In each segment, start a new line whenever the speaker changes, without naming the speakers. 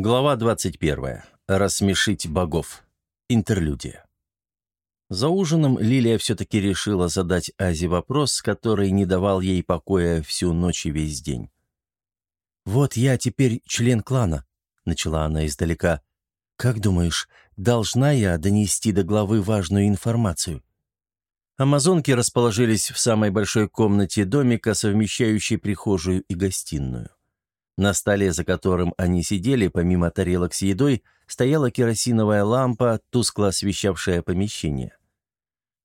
Глава 21. Рассмешить богов. Интерлюдия. За ужином Лилия все-таки решила задать Азе вопрос, который не давал ей покоя всю ночь и весь день. «Вот я теперь член клана», — начала она издалека. «Как думаешь, должна я донести до главы важную информацию?» Амазонки расположились в самой большой комнате домика, совмещающей прихожую и гостиную. На столе, за которым они сидели, помимо тарелок с едой, стояла керосиновая лампа, тускло освещавшая помещение.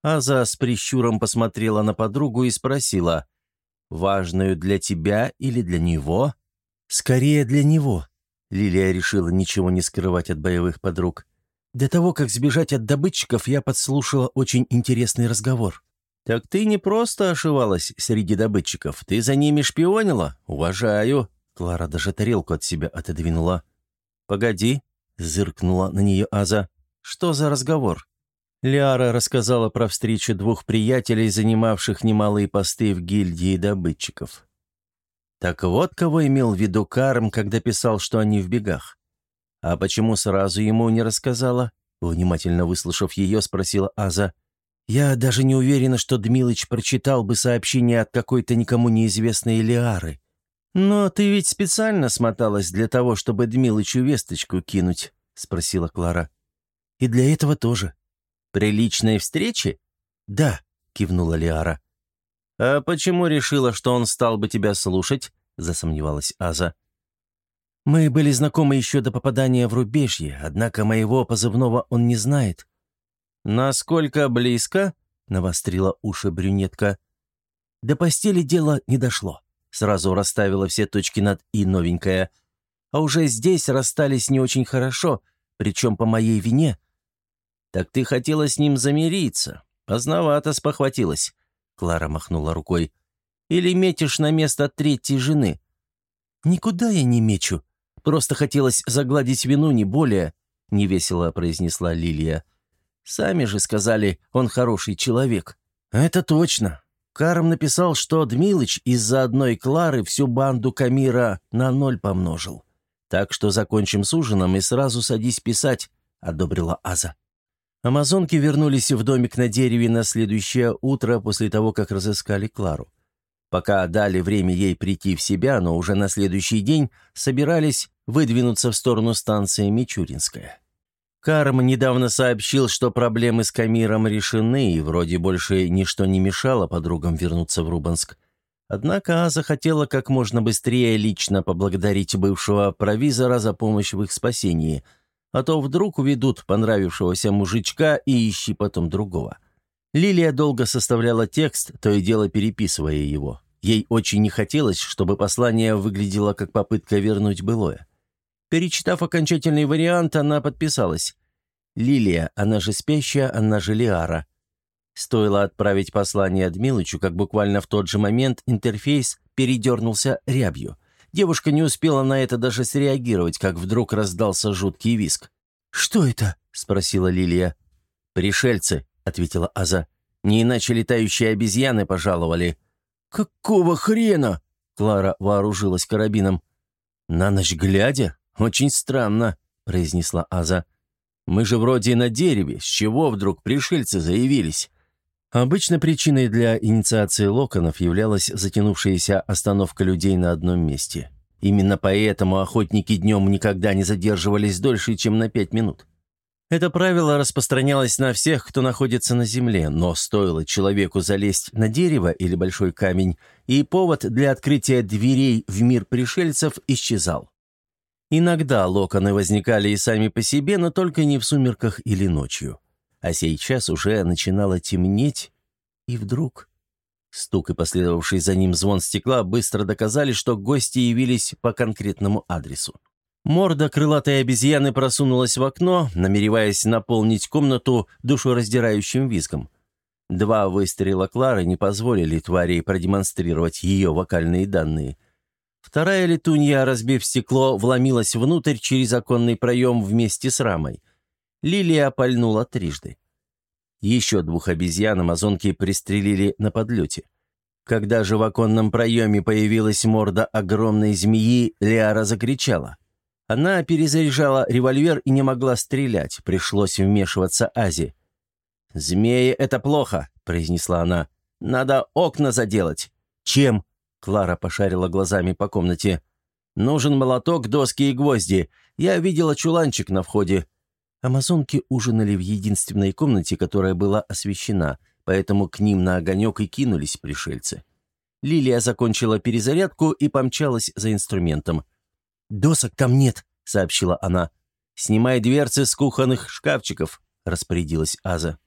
Аза с прищуром посмотрела на подругу и спросила, «Важную для тебя или для него?» «Скорее для него», — Лилия решила ничего не скрывать от боевых подруг. До того, как сбежать от добытчиков, я подслушала очень интересный разговор. «Так ты не просто ошивалась среди добытчиков, ты за ними шпионила? Уважаю!» Клара даже тарелку от себя отодвинула. «Погоди», — зыркнула на нее Аза. «Что за разговор?» Лиара рассказала про встречу двух приятелей, занимавших немалые посты в гильдии добытчиков. Так вот, кого имел в виду Карм, когда писал, что они в бегах. «А почему сразу ему не рассказала?» Внимательно выслушав ее, спросила Аза. «Я даже не уверена, что Дмилыч прочитал бы сообщение от какой-то никому неизвестной Лиары. Но ты ведь специально смоталась для того, чтобы Дмилычу весточку кинуть?» — спросила Клара. «И для этого тоже». «При личной встрече?» «Да», — кивнула Лиара. «А почему решила, что он стал бы тебя слушать?» — засомневалась Аза. Мы были знакомы еще до попадания в рубежье, однако моего позывного он не знает». «Насколько близко?» — навострила уши брюнетка. «До постели дело не дошло», — сразу расставила все точки над «и» новенькая. «А уже здесь расстались не очень хорошо, причем по моей вине». «Так ты хотела с ним замириться. Поздновато спохватилась», — Клара махнула рукой. «Или метишь на место третьей жены?» «Никуда я не мечу», Просто хотелось загладить вину, не более», — невесело произнесла Лилия. «Сами же сказали, он хороший человек». «Это точно. Карм написал, что Дмилыч из-за одной Клары всю банду Камира на ноль помножил. Так что закончим с ужином и сразу садись писать», — одобрила Аза. Амазонки вернулись в домик на дереве на следующее утро после того, как разыскали Клару. Пока дали время ей прийти в себя, но уже на следующий день собирались выдвинуться в сторону станции Мичуринская. Карм недавно сообщил, что проблемы с Камиром решены, и вроде больше ничто не мешало подругам вернуться в Рубанск. Однако Аза хотела как можно быстрее лично поблагодарить бывшего провизора за помощь в их спасении, а то вдруг уведут понравившегося мужичка и ищи потом другого. Лилия долго составляла текст, то и дело переписывая его. Ей очень не хотелось, чтобы послание выглядело как попытка вернуть былое. Перечитав окончательный вариант, она подписалась. «Лилия, она же спящая, она же Лиара». Стоило отправить послание Адмилычу, как буквально в тот же момент интерфейс передернулся рябью. Девушка не успела на это даже среагировать, как вдруг раздался жуткий виск. «Что это?» — спросила Лилия. «Пришельцы», — ответила Аза. «Не иначе летающие обезьяны пожаловали». «Какого хрена?» — Клара вооружилась карабином. «На ночь глядя?» «Очень странно», — произнесла Аза. «Мы же вроде на дереве. С чего вдруг пришельцы заявились?» Обычно причиной для инициации локонов являлась затянувшаяся остановка людей на одном месте. Именно поэтому охотники днем никогда не задерживались дольше, чем на пять минут. Это правило распространялось на всех, кто находится на земле, но стоило человеку залезть на дерево или большой камень, и повод для открытия дверей в мир пришельцев исчезал. Иногда локоны возникали и сами по себе, но только не в сумерках или ночью. А сейчас уже начинало темнеть, и вдруг... Стук и последовавший за ним звон стекла быстро доказали, что гости явились по конкретному адресу. Морда крылатой обезьяны просунулась в окно, намереваясь наполнить комнату душераздирающим визгом. Два выстрела Клары не позволили твари продемонстрировать ее вокальные данные. Вторая летунья, разбив стекло, вломилась внутрь через оконный проем вместе с рамой. Лилия пальнула трижды. Еще двух обезьян амазонки пристрелили на подлете. Когда же в оконном проеме появилась морда огромной змеи, Лиара закричала. Она перезаряжала револьвер и не могла стрелять, пришлось вмешиваться Ази. «Змеи — это плохо», — произнесла она. «Надо окна заделать». «Чем?» — Клара пошарила глазами по комнате. «Нужен молоток, доски и гвозди. Я видела чуланчик на входе». Амазонки ужинали в единственной комнате, которая была освещена, поэтому к ним на огонек и кинулись пришельцы. Лилия закончила перезарядку и помчалась за инструментом. «Досок там нет», — сообщила она. «Снимай дверцы с кухонных шкафчиков», — распорядилась Аза.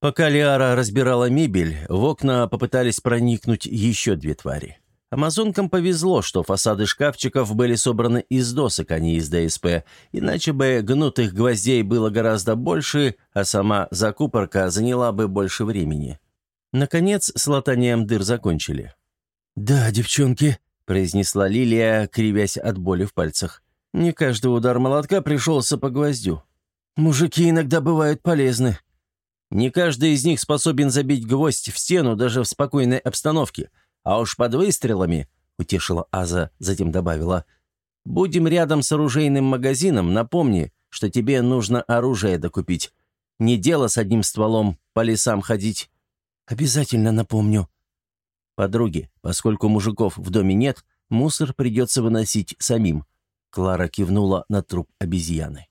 Пока Лиара разбирала мебель, в окна попытались проникнуть еще две твари. Амазонкам повезло, что фасады шкафчиков были собраны из досок, а не из ДСП, иначе бы гнутых гвоздей было гораздо больше, а сама закупорка заняла бы больше времени. Наконец, с латанием дыр закончили. «Да, девчонки», — произнесла Лилия, кривясь от боли в пальцах. «Не каждый удар молотка пришелся по гвоздю. Мужики иногда бывают полезны». Не каждый из них способен забить гвоздь в стену даже в спокойной обстановке. А уж под выстрелами, — утешила Аза, затем добавила, — будем рядом с оружейным магазином, напомни, что тебе нужно оружие докупить. Не дело с одним стволом по лесам ходить. Обязательно напомню. Подруги, поскольку мужиков в доме нет, мусор придется выносить самим. Клара кивнула на труп обезьяны.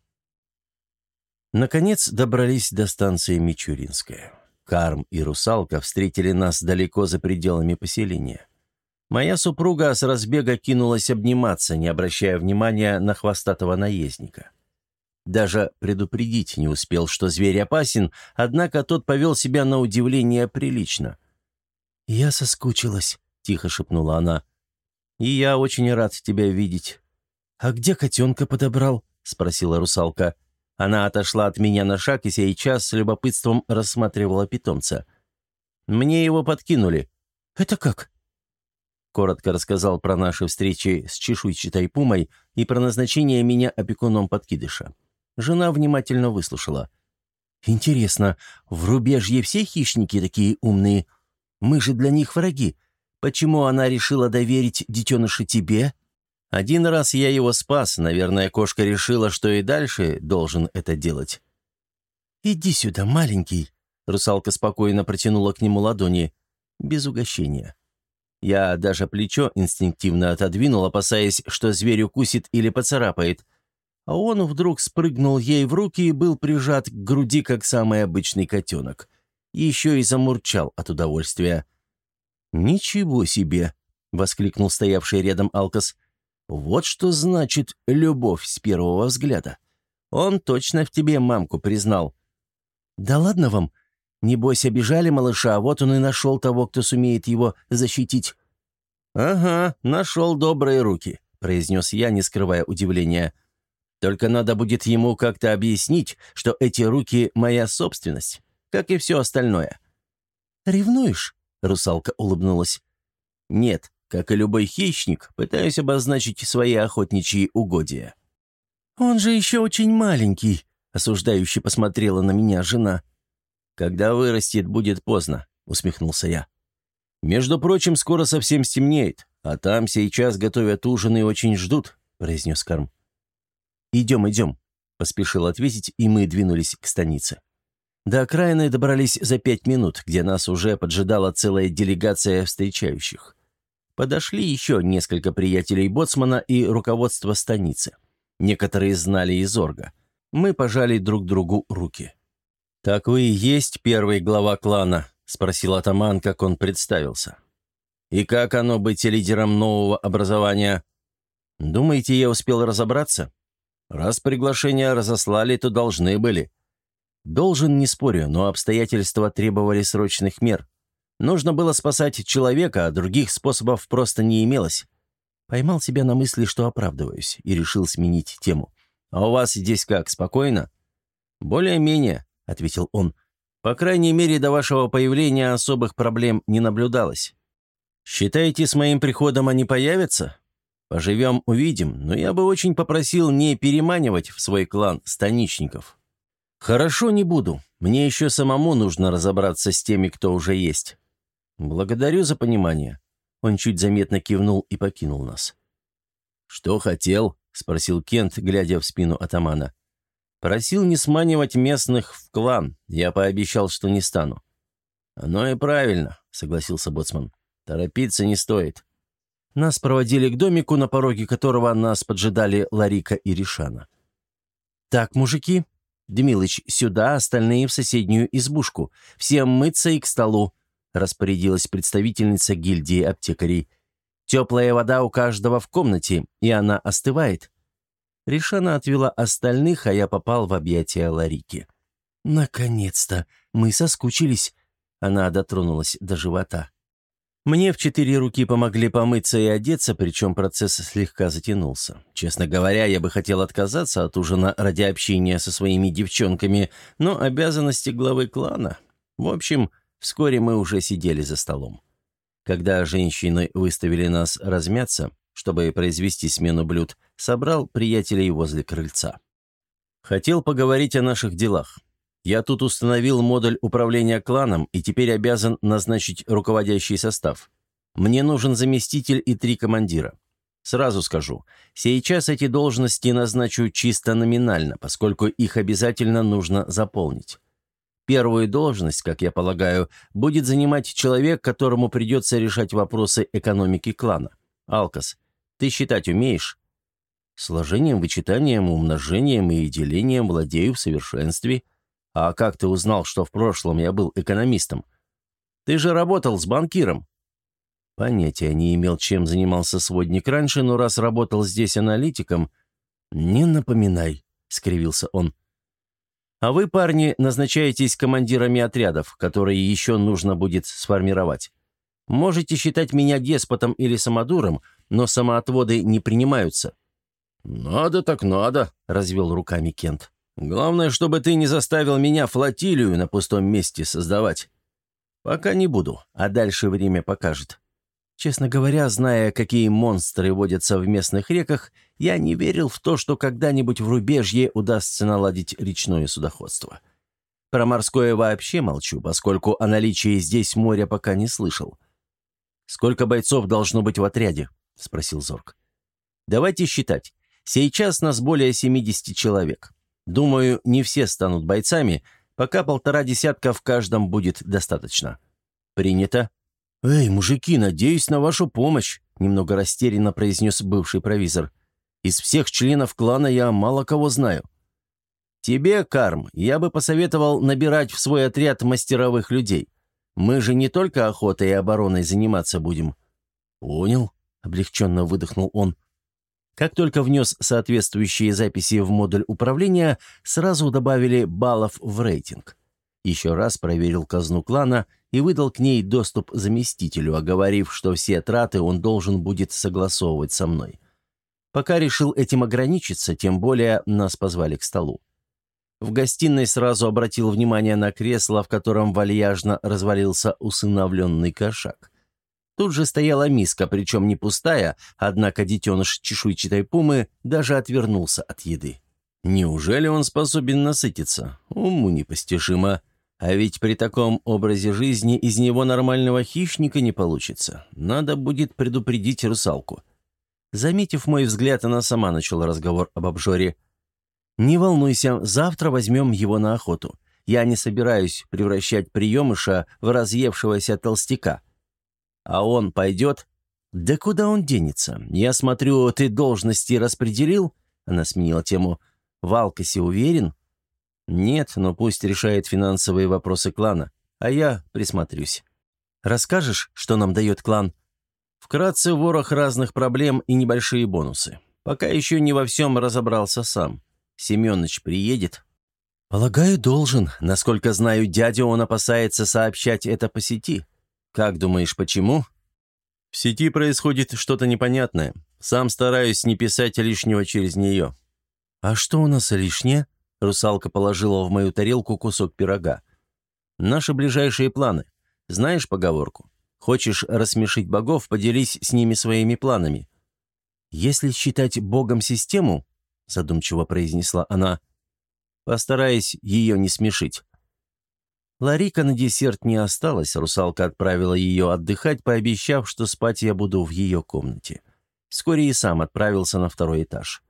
Наконец добрались до станции Мичуринская. Карм и русалка встретили нас далеко за пределами поселения. Моя супруга с разбега кинулась обниматься, не обращая внимания на хвостатого наездника. Даже предупредить не успел, что зверь опасен, однако тот повел себя на удивление прилично. «Я соскучилась», — тихо шепнула она. «И я очень рад тебя видеть». «А где котенка подобрал?» — спросила русалка. Она отошла от меня на шаг и сейчас с любопытством рассматривала питомца. «Мне его подкинули». «Это как?» Коротко рассказал про наши встречи с чешуйчатой пумой и про назначение меня опекуном подкидыша. Жена внимательно выслушала. «Интересно, в рубежье все хищники такие умные? Мы же для них враги. Почему она решила доверить детеныша тебе?» Один раз я его спас, наверное, кошка решила, что и дальше должен это делать. «Иди сюда, маленький», — русалка спокойно протянула к нему ладони, без угощения. Я даже плечо инстинктивно отодвинул, опасаясь, что зверь укусит или поцарапает. А он вдруг спрыгнул ей в руки и был прижат к груди, как самый обычный котенок. Еще и замурчал от удовольствия. «Ничего себе!» — воскликнул стоявший рядом Алкас. Вот что значит любовь с первого взгляда. Он точно в тебе мамку признал. Да ладно вам. Небось, обижали малыша, а вот он и нашел того, кто сумеет его защитить. «Ага, нашел добрые руки», — произнес я, не скрывая удивления. «Только надо будет ему как-то объяснить, что эти руки — моя собственность, как и все остальное». «Ревнуешь?» — русалка улыбнулась. «Нет, как и любой хищник, пытаюсь обозначить свои охотничьи угодья. «Он же еще очень маленький», — осуждающе посмотрела на меня жена. «Когда вырастет, будет поздно», — усмехнулся я. «Между прочим, скоро совсем стемнеет, а там сейчас готовят ужин и очень ждут», — произнес Карм. «Идем, идем», — поспешил ответить, и мы двинулись к станице. До окраины добрались за пять минут, где нас уже поджидала целая делегация встречающих. Подошли еще несколько приятелей Боцмана и руководство станицы. Некоторые знали из Орга. Мы пожали друг другу руки. «Так вы и есть первый глава клана?» – спросил атаман, как он представился. «И как оно быть лидером нового образования?» «Думаете, я успел разобраться?» «Раз приглашения разослали, то должны были». «Должен, не спорю, но обстоятельства требовали срочных мер. Нужно было спасать человека, а других способов просто не имелось. Поймал себя на мысли, что оправдываюсь, и решил сменить тему. «А у вас здесь как, спокойно?» «Более-менее», — ответил он. «По крайней мере, до вашего появления особых проблем не наблюдалось. Считаете, с моим приходом они появятся? Поживем, увидим, но я бы очень попросил не переманивать в свой клан станичников». «Хорошо, не буду. Мне еще самому нужно разобраться с теми, кто уже есть. «Благодарю за понимание». Он чуть заметно кивнул и покинул нас. «Что хотел?» — спросил Кент, глядя в спину атамана. «Просил не сманивать местных в клан. Я пообещал, что не стану». «Оно и правильно», — согласился Боцман. «Торопиться не стоит». Нас проводили к домику, на пороге которого нас поджидали Ларика и Ришана. «Так, мужики, Дмилыч, сюда, остальные в соседнюю избушку. Всем мыться и к столу», — распорядилась представительница гильдии аптекарей. «Теплая вода у каждого в комнате, и она остывает». Ришана отвела остальных, а я попал в объятия Ларики. «Наконец-то! Мы соскучились!» Она дотронулась до живота. Мне в четыре руки помогли помыться и одеться, причем процесс слегка затянулся. Честно говоря, я бы хотел отказаться от ужина ради общения со своими девчонками, но обязанности главы клана... В общем, вскоре мы уже сидели за столом. Когда женщины выставили нас размяться, чтобы произвести смену блюд, собрал приятелей возле крыльца. Хотел поговорить о наших делах. Я тут установил модуль управления кланом и теперь обязан назначить руководящий состав. Мне нужен заместитель и три командира. Сразу скажу, сейчас эти должности назначу чисто номинально, поскольку их обязательно нужно заполнить. Первую должность, как я полагаю, будет занимать человек, которому придется решать вопросы экономики клана. Алкас, ты считать умеешь? Сложением, вычитанием, умножением и делением владею в совершенстве – «А как ты узнал, что в прошлом я был экономистом? Ты же работал с банкиром». Понятия не имел, чем занимался сводник раньше, но раз работал здесь аналитиком... «Не напоминай», — скривился он. «А вы, парни, назначаетесь командирами отрядов, которые еще нужно будет сформировать. Можете считать меня деспотом или самодуром, но самоотводы не принимаются». «Надо так надо», — развел руками Кент. Главное, чтобы ты не заставил меня флотилию на пустом месте создавать. Пока не буду, а дальше время покажет. Честно говоря, зная, какие монстры водятся в местных реках, я не верил в то, что когда-нибудь в рубежье удастся наладить речное судоходство. Про морское вообще молчу, поскольку о наличии здесь моря пока не слышал. «Сколько бойцов должно быть в отряде?» — спросил Зорг. «Давайте считать. Сейчас нас более 70 человек. Думаю, не все станут бойцами, пока полтора десятка в каждом будет достаточно. Принято. «Эй, мужики, надеюсь на вашу помощь», — немного растерянно произнес бывший провизор. «Из всех членов клана я мало кого знаю». «Тебе, Карм, я бы посоветовал набирать в свой отряд мастеровых людей. Мы же не только охотой и обороной заниматься будем». «Понял», — облегченно выдохнул он. Как только внес соответствующие записи в модуль управления, сразу добавили баллов в рейтинг. Еще раз проверил казну клана и выдал к ней доступ заместителю, оговорив, что все траты он должен будет согласовывать со мной. Пока решил этим ограничиться, тем более нас позвали к столу. В гостиной сразу обратил внимание на кресло, в котором вальяжно развалился усыновленный кошак. Тут же стояла миска, причем не пустая, однако детеныш чешуйчатой пумы даже отвернулся от еды. Неужели он способен насытиться? Уму непостижимо. А ведь при таком образе жизни из него нормального хищника не получится. Надо будет предупредить русалку. Заметив мой взгляд, она сама начала разговор об обжоре. «Не волнуйся, завтра возьмем его на охоту. Я не собираюсь превращать приемыша в разъевшегося толстяка. А он пойдет? Да куда он денется? Я смотрю, ты должности распределил? Она сменила тему. В Алкасе уверен? Нет, но пусть решает финансовые вопросы клана, а я присмотрюсь. Расскажешь, что нам дает клан? Вкратце, ворох разных проблем и небольшие бонусы. Пока еще не во всем разобрался сам. Семенович приедет? Полагаю, должен. Насколько знаю дядю, он опасается сообщать это по сети. «Как думаешь, почему?» «В сети происходит что-то непонятное. Сам стараюсь не писать лишнего через нее». «А что у нас лишнее?» Русалка положила в мою тарелку кусок пирога. «Наши ближайшие планы. Знаешь поговорку? Хочешь рассмешить богов, поделись с ними своими планами». «Если считать богом систему», — задумчиво произнесла она, — «постараюсь ее не смешить. Ларика на десерт не осталось, русалка отправила ее отдыхать, пообещав, что спать я буду в ее комнате. Вскоре и сам отправился на второй этаж.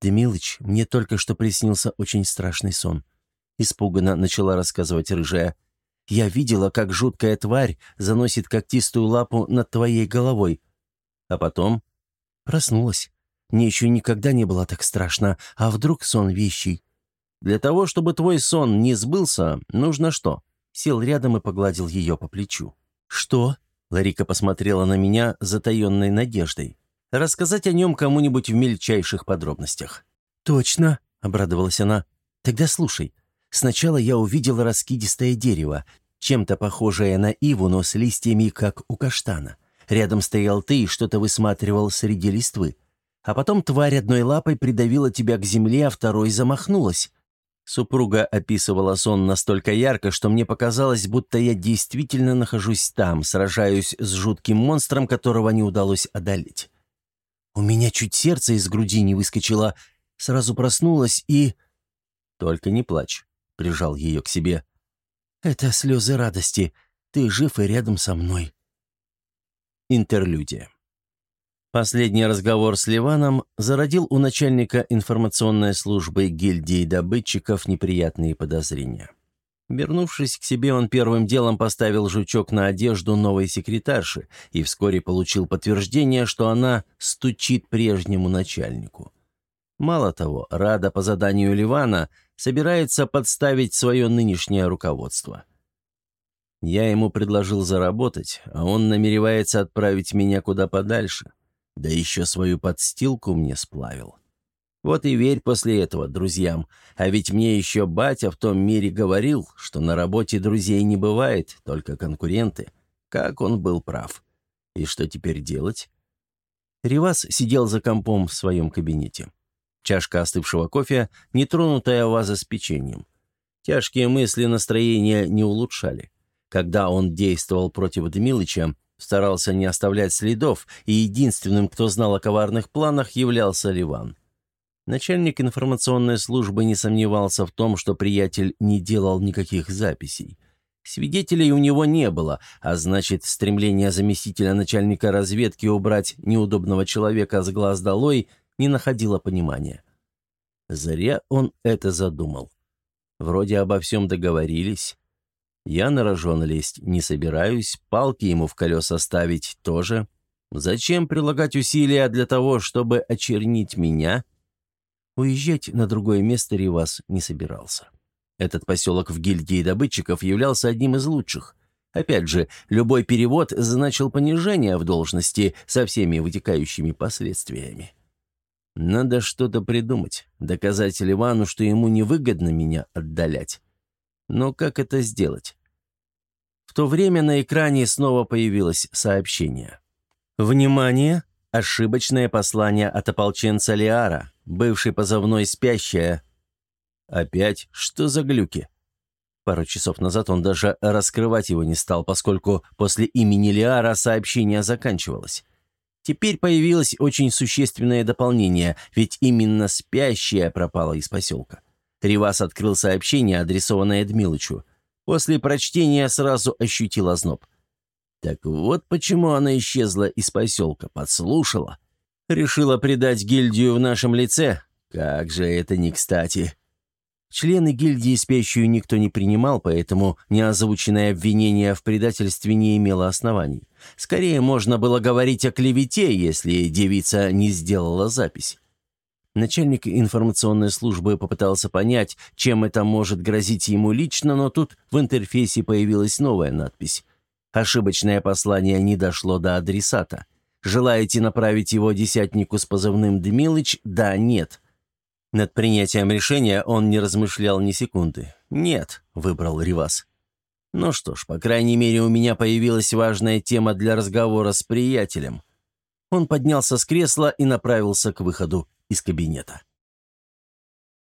«Демилыч, мне только что приснился очень страшный сон». Испуганно начала рассказывать рыжая. «Я видела, как жуткая тварь заносит когтистую лапу над твоей головой. А потом проснулась. Мне еще никогда не было так страшно. А вдруг сон вещий? Для того, чтобы твой сон не сбылся, нужно что?» Сел рядом и погладил ее по плечу. «Что?» Ларика посмотрела на меня затаенной надеждой. «Рассказать о нем кому-нибудь в мельчайших подробностях». «Точно», — обрадовалась она. «Тогда слушай. Сначала я увидела раскидистое дерево, чем-то похожее на иву, но с листьями, как у каштана. Рядом стоял ты и что-то высматривал среди листвы. А потом тварь одной лапой придавила тебя к земле, а второй замахнулась. Супруга описывала сон настолько ярко, что мне показалось, будто я действительно нахожусь там, сражаюсь с жутким монстром, которого не удалось одолеть. У меня чуть сердце из груди не выскочило, сразу проснулась и... «Только не плачь», — прижал ее к себе. «Это слезы радости. Ты жив и рядом со мной». Интерлюдия. Последний разговор с Ливаном зародил у начальника информационной службы гильдии добытчиков неприятные подозрения. Вернувшись к себе, он первым делом поставил жучок на одежду новой секретарши и вскоре получил подтверждение, что она стучит прежнему начальнику. Мало того, Рада по заданию Ливана собирается подставить свое нынешнее руководство. Я ему предложил заработать, а он намеревается отправить меня куда подальше – да еще свою подстилку мне сплавил. Вот и верь после этого друзьям. А ведь мне еще батя в том мире говорил, что на работе друзей не бывает, только конкуренты. Как он был прав. И что теперь делать? Ривас сидел за компом в своем кабинете. Чашка остывшего кофе, нетронутая ваза с печеньем. Тяжкие мысли настроения не улучшали. Когда он действовал против Дмилыча, Старался не оставлять следов, и единственным, кто знал о коварных планах, являлся Ливан. Начальник информационной службы не сомневался в том, что приятель не делал никаких записей. Свидетелей у него не было, а значит, стремление заместителя начальника разведки убрать неудобного человека с глаз долой не находило понимания. Зря он это задумал. Вроде обо всем договорились, я на рожон лезть не собираюсь, палки ему в колеса ставить тоже. Зачем прилагать усилия для того, чтобы очернить меня? Уезжать на другое место Ривас не собирался. Этот поселок в гильдии добытчиков являлся одним из лучших. Опять же, любой перевод значил понижение в должности со всеми вытекающими последствиями. Надо что-то придумать, доказать Ливану, что ему невыгодно меня отдалять. Но как это сделать? В то время на экране снова появилось сообщение. «Внимание! Ошибочное послание от ополченца Лиара, бывший позывной «Спящая». Опять? Что за глюки? Пару часов назад он даже раскрывать его не стал, поскольку после имени Лиара сообщение заканчивалось. Теперь появилось очень существенное дополнение, ведь именно «Спящая» пропала из поселка. Ривас открыл сообщение, адресованное Дмилычу. После прочтения сразу ощутил озноб. Так вот почему она исчезла из поселка, подслушала. Решила предать гильдию в нашем лице? Как же это не кстати. Члены гильдии спящую никто не принимал, поэтому неозвученное обвинение в предательстве не имело оснований. Скорее, можно было говорить о клевете, если девица не сделала запись. Начальник информационной службы попытался понять, чем это может грозить ему лично, но тут в интерфейсе появилась новая надпись. Ошибочное послание не дошло до адресата. Желаете направить его десятнику с позывным «Дмилыч»? Да, нет. Над принятием решения он не размышлял ни секунды. «Нет», — выбрал Ривас. «Ну что ж, по крайней мере, у меня появилась важная тема для разговора с приятелем». Он поднялся с кресла и направился к выходу из кабинета.